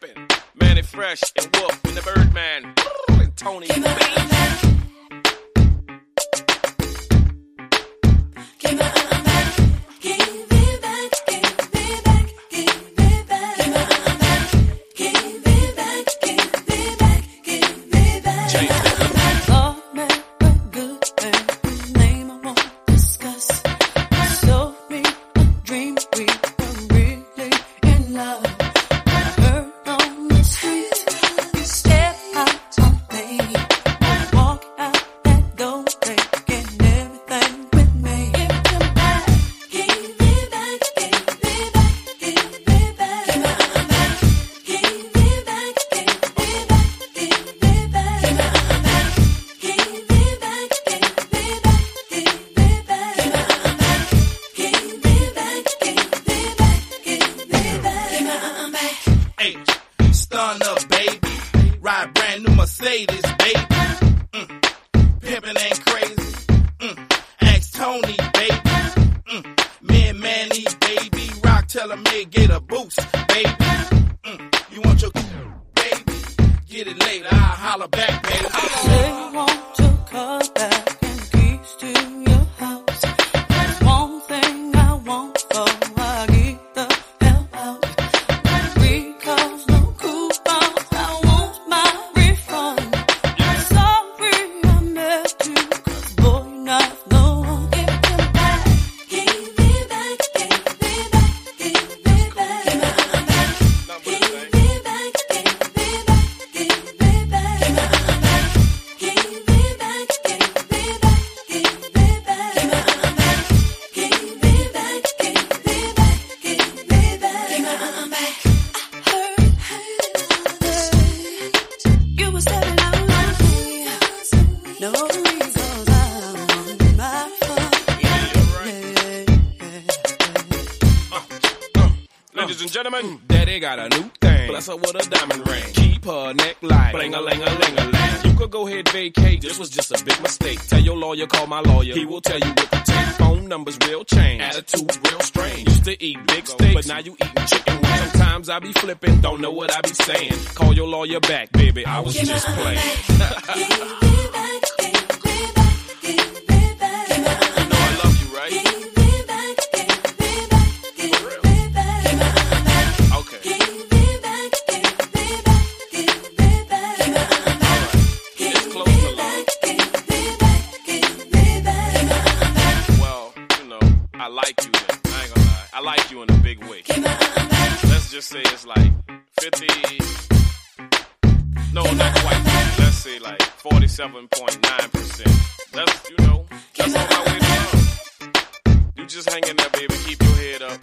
pimping. Mannie Fresh and Wolf and the Birdman. And Tony B. Change that. Lord, man, a good man whose name I won't discuss. Sold me a dream we were really in love. Up, baby. Ride brand new Mercedes, baby. Mm. Pimpin' ain't crazy. Mm. Ask Tony, baby. Mm. Me and Mannie, baby. Rock, tell him they get a boost, baby. Mm. You want your baby? Get it later. I'll holler back, baby. Say you want Ladies and gentlemen, Daddy got a new thing. Bless her with a diamond ring. Keep her neck light. Bling a ling a ling a ling. You could go ahead vacate. This was just a big mistake. Tell your lawyer, call my lawyer. He will tell you what to take. Phone numbers real change. Attitude real strange. Used to eat big steaks, but now you eating chicken wings. Sometimes I be flipping, don't know what I be saying. Call your lawyer back, baby. I was just playing. you know I love you, right? For real. Okay. It's close to love. Well, you know, I like you. I ain't gonna lie. I like you in a big way. Just say it's like 50. No, not quite. Let's say like 47.9%. That's, you know, that's on my way to. You just hang in there, baby. Keep your head up.